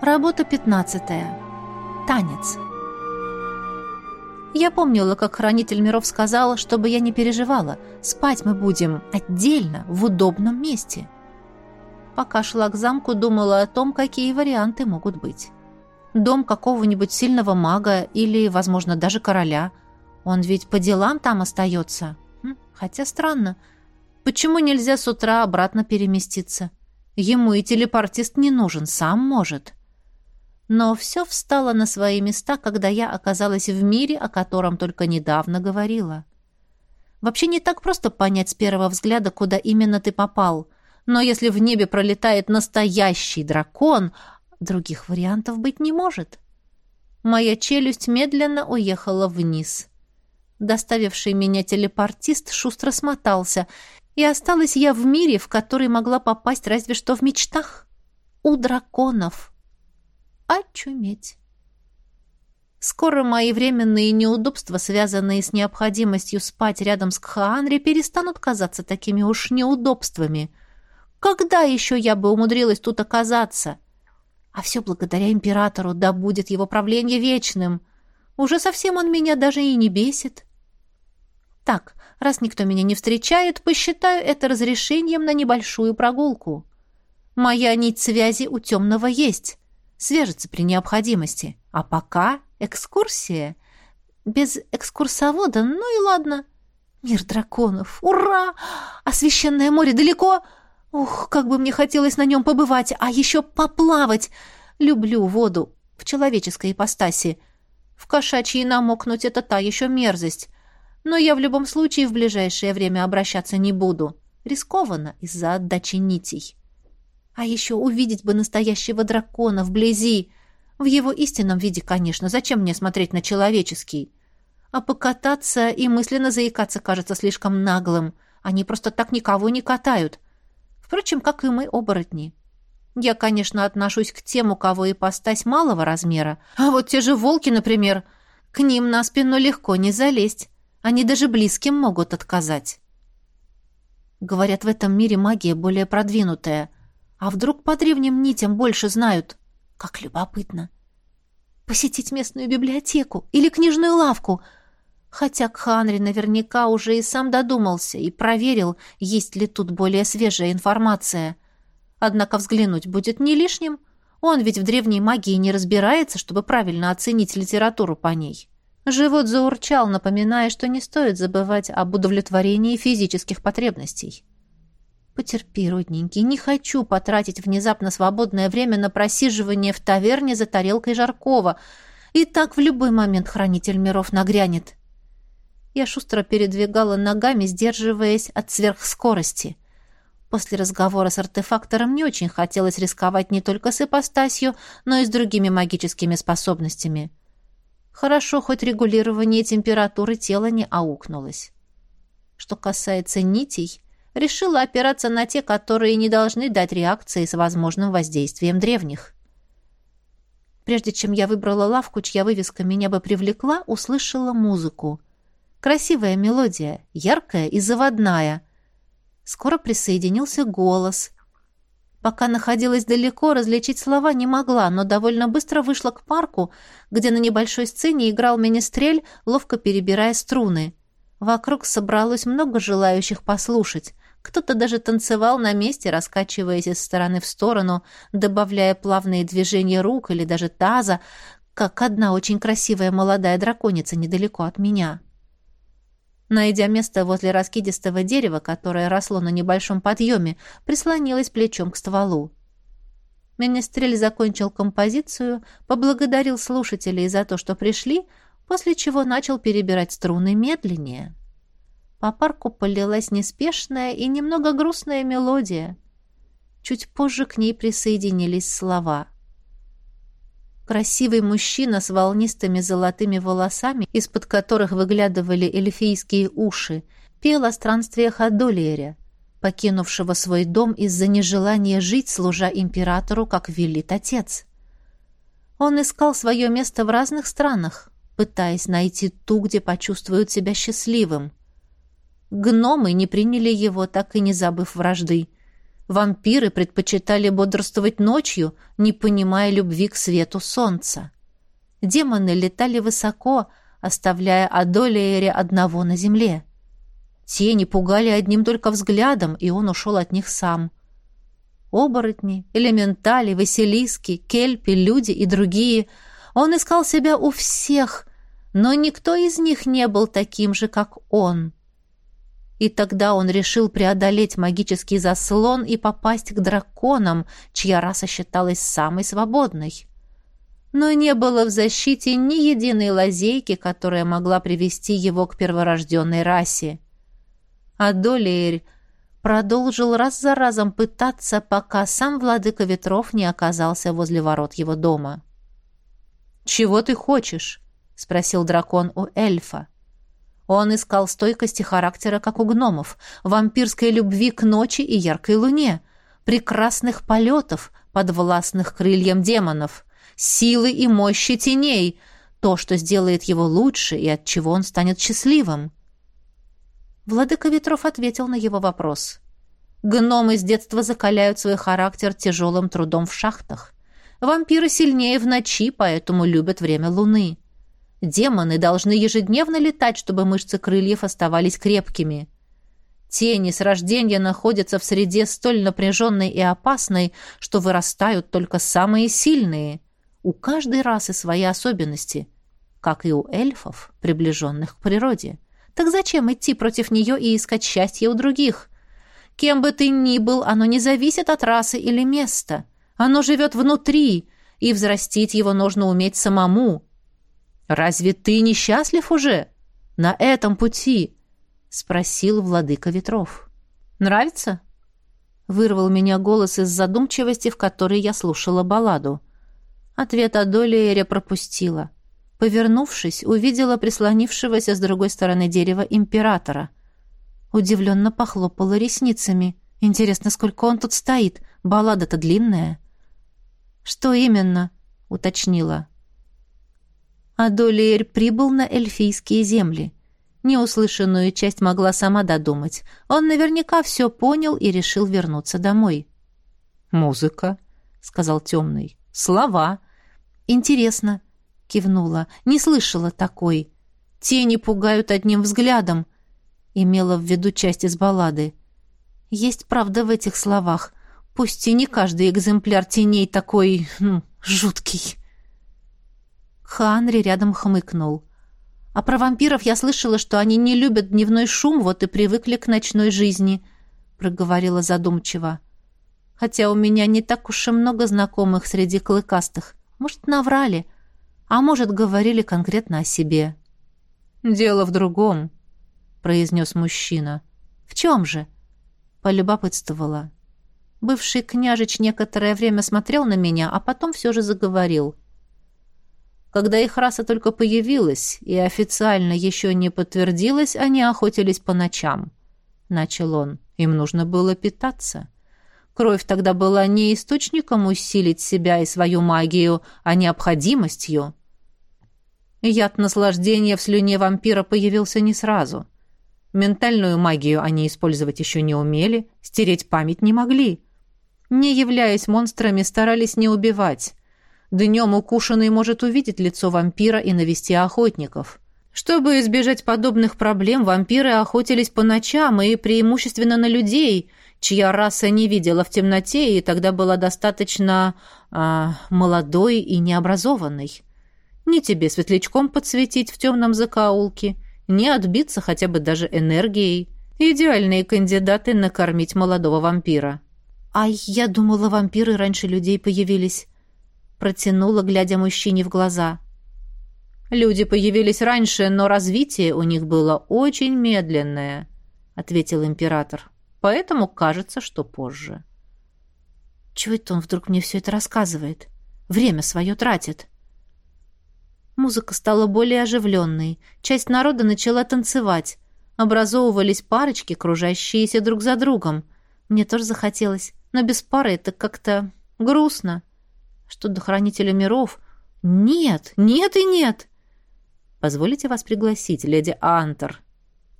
Работа пятнадцатая. Танец. Я помнила, как хранитель миров сказал, чтобы я не переживала. Спать мы будем отдельно, в удобном месте. Пока шла к замку, думала о том, какие варианты могут быть. Дом какого-нибудь сильного мага или, возможно, даже короля. Он ведь по делам там остается. Хм, хотя странно. Почему нельзя с утра обратно переместиться? Ему и телепортист не нужен, сам может. — но все встало на свои места, когда я оказалась в мире, о котором только недавно говорила. Вообще не так просто понять с первого взгляда, куда именно ты попал. Но если в небе пролетает настоящий дракон, других вариантов быть не может. Моя челюсть медленно уехала вниз. Доставивший меня телепортист шустро смотался, и осталась я в мире, в который могла попасть разве что в мечтах. У драконов очуметь. Скоро мои временные неудобства, связанные с необходимостью спать рядом с Кхаанри, перестанут казаться такими уж неудобствами. Когда еще я бы умудрилась тут оказаться? А все благодаря императору, да будет его правление вечным. Уже совсем он меня даже и не бесит. Так, раз никто меня не встречает, посчитаю это разрешением на небольшую прогулку. Моя нить связи у темного есть свяжется при необходимости. А пока экскурсия. Без экскурсовода, ну и ладно. Мир драконов. Ура! А священное море далеко? Ух, как бы мне хотелось на нем побывать, а еще поплавать. Люблю воду в человеческой ипостаси. В кошачьей намокнуть — это та еще мерзость. Но я в любом случае в ближайшее время обращаться не буду. Рискованно из-за отдачи нитей. А еще увидеть бы настоящего дракона вблизи. В его истинном виде, конечно. Зачем мне смотреть на человеческий? А покататься и мысленно заикаться кажется слишком наглым. Они просто так никого не катают. Впрочем, как и мы, оборотни. Я, конечно, отношусь к тем, у кого ипостась малого размера. А вот те же волки, например, к ним на спину легко не залезть. Они даже близким могут отказать. Говорят, в этом мире магия более продвинутая — а вдруг по древним нитям больше знают? Как любопытно. Посетить местную библиотеку или книжную лавку. Хотя Кханри наверняка уже и сам додумался и проверил, есть ли тут более свежая информация. Однако взглянуть будет не лишним. Он ведь в древней магии не разбирается, чтобы правильно оценить литературу по ней. Живот заурчал, напоминая, что не стоит забывать об удовлетворении физических потребностей. Потерпи, родненький, не хочу потратить внезапно свободное время на просиживание в таверне за тарелкой жаркого. И так в любой момент хранитель миров нагрянет. Я шустро передвигала ногами, сдерживаясь от сверхскорости. После разговора с артефактором не очень хотелось рисковать не только с ипостасью, но и с другими магическими способностями. Хорошо, хоть регулирование температуры тела не аукнулось. Что касается нитей, решила опираться на те, которые не должны дать реакции с возможным воздействием древних. Прежде чем я выбрала лавку, чья вывеска меня бы привлекла, услышала музыку. Красивая мелодия, яркая и заводная. Скоро присоединился голос. Пока находилась далеко, различить слова не могла, но довольно быстро вышла к парку, где на небольшой сцене играл министрель, ловко перебирая струны. Вокруг собралось много желающих послушать. Кто-то даже танцевал на месте, раскачиваясь из стороны в сторону, добавляя плавные движения рук или даже таза, как одна очень красивая молодая драконица недалеко от меня. Найдя место возле раскидистого дерева, которое росло на небольшом подъеме, прислонилась плечом к стволу. Министрель закончил композицию, поблагодарил слушателей за то, что пришли, после чего начал перебирать струны медленнее. По парку полилась неспешная и немного грустная мелодия. Чуть позже к ней присоединились слова. Красивый мужчина с волнистыми золотыми волосами, из-под которых выглядывали эльфийские уши, пел о странствиях Адолиеря, покинувшего свой дом из-за нежелания жить, служа императору, как велит отец. Он искал свое место в разных странах, пытаясь найти ту, где почувствует себя счастливым. Гномы не приняли его, так и не забыв вражды. Вампиры предпочитали бодрствовать ночью, не понимая любви к свету солнца. Демоны летали высоко, оставляя Адолеере одного на земле. Тени пугали одним только взглядом, и он ушел от них сам. Оборотни, элементали, василиски, кельпи, люди и другие. Он искал себя у всех, но никто из них не был таким же, как он. И тогда он решил преодолеть магический заслон и попасть к драконам, чья раса считалась самой свободной. Но не было в защите ни единой лазейки, которая могла привести его к перворожденной расе. А продолжил раз за разом пытаться, пока сам владыка ветров не оказался возле ворот его дома. «Чего ты хочешь?» — спросил дракон у эльфа. Он искал стойкости характера, как у гномов, вампирской любви к ночи и яркой луне, прекрасных полетов, подвластных крыльям демонов, силы и мощи теней, то, что сделает его лучше и от чего он станет счастливым. Владыка Ветров ответил на его вопрос. Гномы с детства закаляют свой характер тяжелым трудом в шахтах. Вампиры сильнее в ночи, поэтому любят время луны. Демоны должны ежедневно летать, чтобы мышцы крыльев оставались крепкими. Тени с рождения находятся в среде столь напряженной и опасной, что вырастают только самые сильные. У каждой расы свои особенности, как и у эльфов, приближенных к природе. Так зачем идти против нее и искать счастье у других? Кем бы ты ни был, оно не зависит от расы или места. Оно живет внутри, и взрастить его нужно уметь самому. Разве ты не счастлив уже на этом пути? Спросил владыка ветров. Нравится? Вырвал меня голос из задумчивости, в которой я слушала балладу. Ответ Адолиэля пропустила. Повернувшись, увидела прислонившегося с другой стороны дерева императора. Удивленно похлопала ресницами. Интересно, сколько он тут стоит? Баллада-то длинная. «Что именно?» — уточнила. Адолиер прибыл на эльфийские земли. Неуслышанную часть могла сама додумать. Он наверняка все понял и решил вернуться домой. «Музыка», — сказал темный. «Слова». «Интересно кивнула. Не слышала такой. Тени пугают одним взглядом. Имела в виду часть из баллады. Есть правда в этих словах. Пусть и не каждый экземпляр теней такой... Ну, жуткий. Ханри рядом хмыкнул. А про вампиров я слышала, что они не любят дневной шум, вот и привыкли к ночной жизни, проговорила задумчиво. Хотя у меня не так уж и много знакомых среди клыкастых. Может, наврали. — а может, говорили конкретно о себе. «Дело в другом», — произнес мужчина. «В чем же?» — полюбопытствовала. Бывший княжич некоторое время смотрел на меня, а потом все же заговорил. Когда их раса только появилась и официально еще не подтвердилась, они охотились по ночам. Начал он. Им нужно было питаться. Кровь тогда была не источником усилить себя и свою магию, а необходимостью. Яд наслаждения в слюне вампира появился не сразу. Ментальную магию они использовать еще не умели, стереть память не могли. Не являясь монстрами, старались не убивать. Днем укушенный может увидеть лицо вампира и навести охотников. Чтобы избежать подобных проблем, вампиры охотились по ночам и преимущественно на людей, чья раса не видела в темноте и тогда была достаточно а, молодой и необразованной. Ни тебе светлячком подсветить в темном закоулке, ни отбиться хотя бы даже энергией. Идеальные кандидаты накормить молодого вампира. «А я думала, вампиры раньше людей появились», — протянула, глядя мужчине в глаза. «Люди появились раньше, но развитие у них было очень медленное», — ответил император. «Поэтому кажется, что позже». «Чего это он вдруг мне все это рассказывает? Время свое тратит». Музыка стала более оживленной. Часть народа начала танцевать. Образовывались парочки, кружащиеся друг за другом. Мне тоже захотелось. Но без пары это как-то грустно. Что до хранителя миров... Нет, нет и нет. «Позволите вас пригласить, леди Антер?»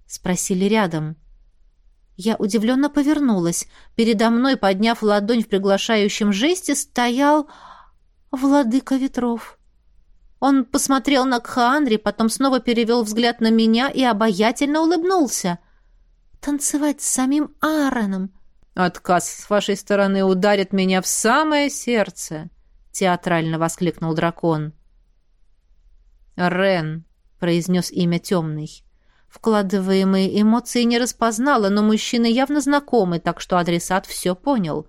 Спросили рядом. Я удивленно повернулась. Передо мной, подняв ладонь в приглашающем жесте, стоял владыка ветров. Он посмотрел на Кхаанри, потом снова перевел взгляд на меня и обаятельно улыбнулся. «Танцевать с самим Аароном!» «Отказ с вашей стороны ударит меня в самое сердце!» — театрально воскликнул дракон. «Рен», — произнес имя темный. Вкладываемые эмоции не распознала, но мужчина явно знакомый, так что адресат все понял.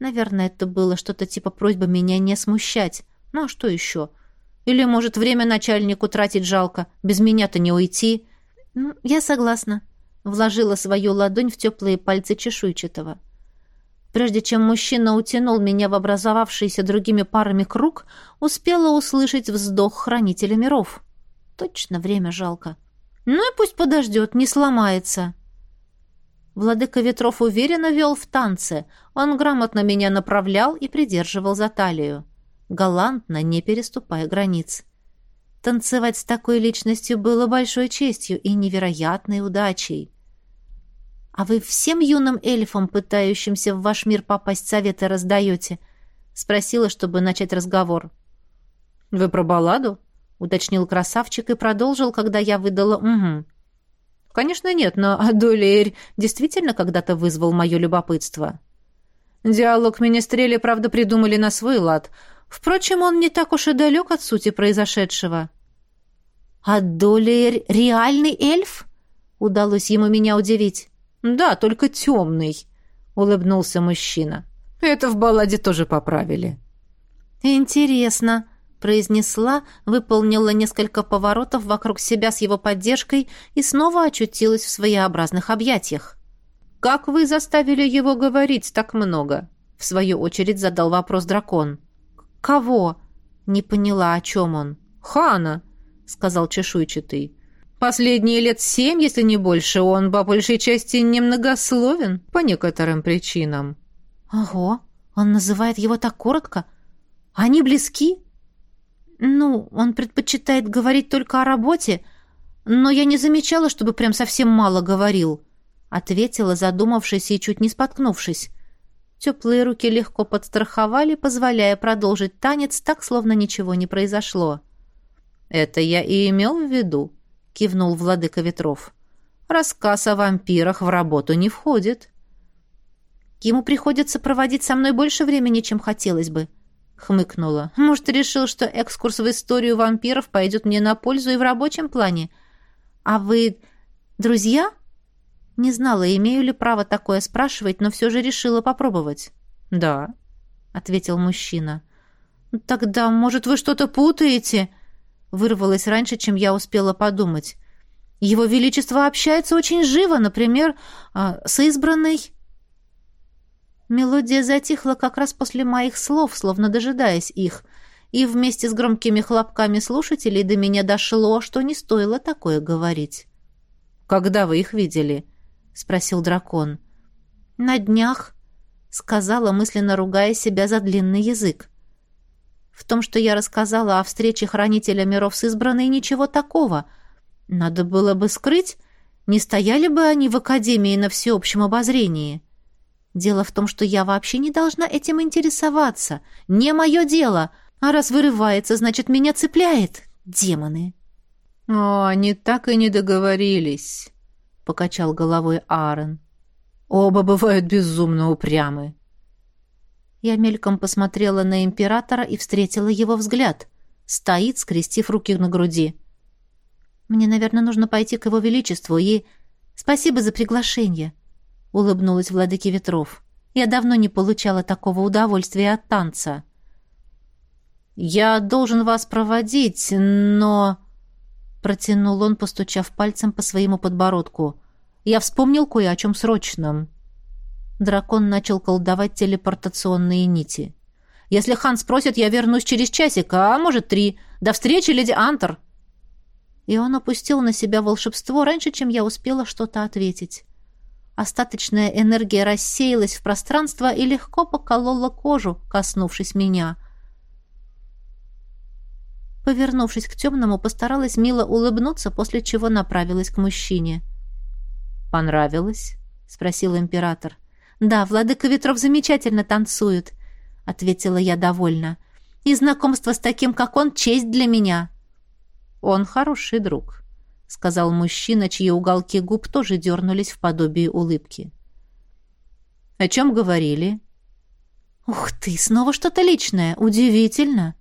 Наверное, это было что-то типа просьбы меня не смущать. Ну а что еще? Или, может, время начальнику тратить жалко? Без меня-то не уйти? Ну, я согласна. Вложила свою ладонь в теплые пальцы чешуйчатого. Прежде чем мужчина утянул меня в образовавшийся другими парами круг, успела услышать вздох хранителя миров. Точно время жалко. — ну и пусть подождет, не сломается. Владыка ветров уверенно вел в танце. Он грамотно меня направлял и придерживал за талию. Галантно, не переступая границ. Танцевать с такой личностью было большой честью и невероятной удачей. «А вы всем юным эльфам, пытающимся в ваш мир попасть, советы раздаете?» — спросила, чтобы начать разговор. «Вы про балладу?» — уточнил красавчик и продолжил, когда я выдала «угу». «Конечно нет, но Адулейр действительно когда-то вызвал мое любопытство. Диалог Министрели, правда, придумали на свой лад. Впрочем, он не так уж и далек от сути произошедшего». «Адулейр реальный эльф?» — удалось ему меня удивить. «Да, только темный», — улыбнулся мужчина. «Это в балладе тоже поправили». «Интересно», произнесла, выполнила несколько поворотов вокруг себя с его поддержкой и снова очутилась в своеобразных объятиях. «Как вы заставили его говорить так много?» В свою очередь задал вопрос дракон. «Кого?» Не поняла, о чем он. «Хана», — сказал чешуйчатый. «Последние лет семь, если не больше, он по большей части немногословен по некоторым причинам». «Ого, он называет его так коротко. Они близки?» «Ну, он предпочитает говорить только о работе, но я не замечала, чтобы прям совсем мало говорил», — ответила, задумавшись и чуть не споткнувшись. Теплые руки легко подстраховали, позволяя продолжить танец так, словно ничего не произошло. «Это я и имел в виду», — кивнул владыка ветров. «Рассказ о вампирах в работу не входит». «Ему приходится проводить со мной больше времени, чем хотелось бы», хмыкнула. Может, решил, что экскурс в историю вампиров пойдет мне на пользу и в рабочем плане. А вы друзья? Не знала, имею ли право такое спрашивать, но все же решила попробовать. Да, ответил мужчина. Тогда, может, вы что-то путаете? Вырвалось раньше, чем я успела подумать. Его величество общается очень живо, например, а, с избранной Мелодия затихла как раз после моих слов, словно дожидаясь их, и вместе с громкими хлопками слушателей до меня дошло, что не стоило такое говорить. «Когда вы их видели?» — спросил дракон. «На днях», — сказала, мысленно ругая себя за длинный язык. В том, что я рассказала о встрече хранителя миров с избранной, ничего такого. Надо было бы скрыть, не стояли бы они в академии на всеобщем обозрении. Дело в том, что я вообще не должна этим интересоваться. Не мое дело. А раз вырывается, значит, меня цепляет. Демоны. О, они так и не договорились, покачал головой Аарон. Оба бывают безумно упрямы. Я мельком посмотрела на императора и встретила его взгляд. Стоит, скрестив руки на груди. Мне, наверное, нужно пойти к его величеству и... Спасибо за приглашение. — улыбнулась владыке ветров. «Я давно не получала такого удовольствия от танца». «Я должен вас проводить, но...» Протянул он, постучав пальцем по своему подбородку. «Я вспомнил кое о чем срочном». Дракон начал колдовать телепортационные нити. «Если хан спросит, я вернусь через часик, а может три. До встречи, леди Антер!» И он опустил на себя волшебство раньше, чем я успела что-то ответить. Остаточная энергия рассеялась в пространство и легко поколола кожу, коснувшись меня. Повернувшись к темному, постаралась мило улыбнуться, после чего направилась к мужчине. «Понравилось?» — спросил император. Да, владыка ветров замечательно танцует, ответила я довольно. И знакомство с таким, как он, честь для меня. Он хороший друг, сказал мужчина, чьи уголки губ тоже дернулись в подобие улыбки. О чем говорили? Ух ты, снова что-то личное, удивительно.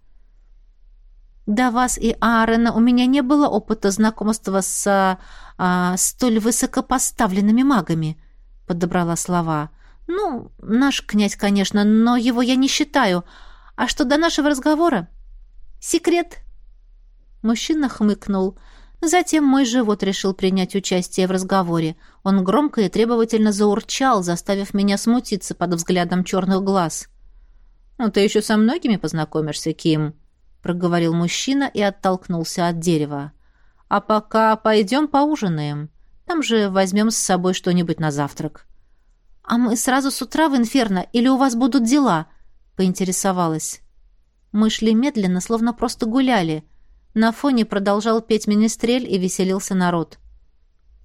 До вас и Аарона у меня не было опыта знакомства с а, столь высокопоставленными магами, подобрала слова. Ну, наш князь, конечно, но его я не считаю. А что до нашего разговора? Секрет. Мужчина хмыкнул. Затем мой живот решил принять участие в разговоре. Он громко и требовательно заурчал, заставив меня смутиться под взглядом черных глаз. «Ну, ты еще со многими познакомишься, Ким», — проговорил мужчина и оттолкнулся от дерева. «А пока пойдем поужинаем. Там же возьмем с собой что-нибудь на завтрак». «А мы сразу с утра в инферно или у вас будут дела?» — поинтересовалась. Мы шли медленно, словно просто гуляли. На фоне продолжал петь министрель и веселился народ.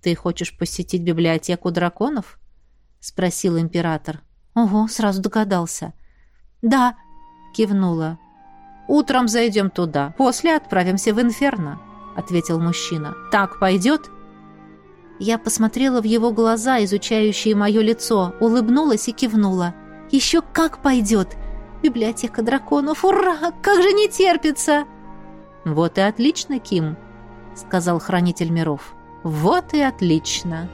«Ты хочешь посетить библиотеку драконов?» — спросил император. «Ого, сразу догадался». «Да», — кивнула. «Утром зайдем туда, после отправимся в инферно», — ответил мужчина. «Так пойдет?» Я посмотрела в его глаза, изучающие мое лицо, улыбнулась и кивнула. «Еще как пойдет! Библиотека драконов! Ура! Как же не терпится!» «Вот и отлично, Ким», — сказал хранитель миров. «Вот и отлично!»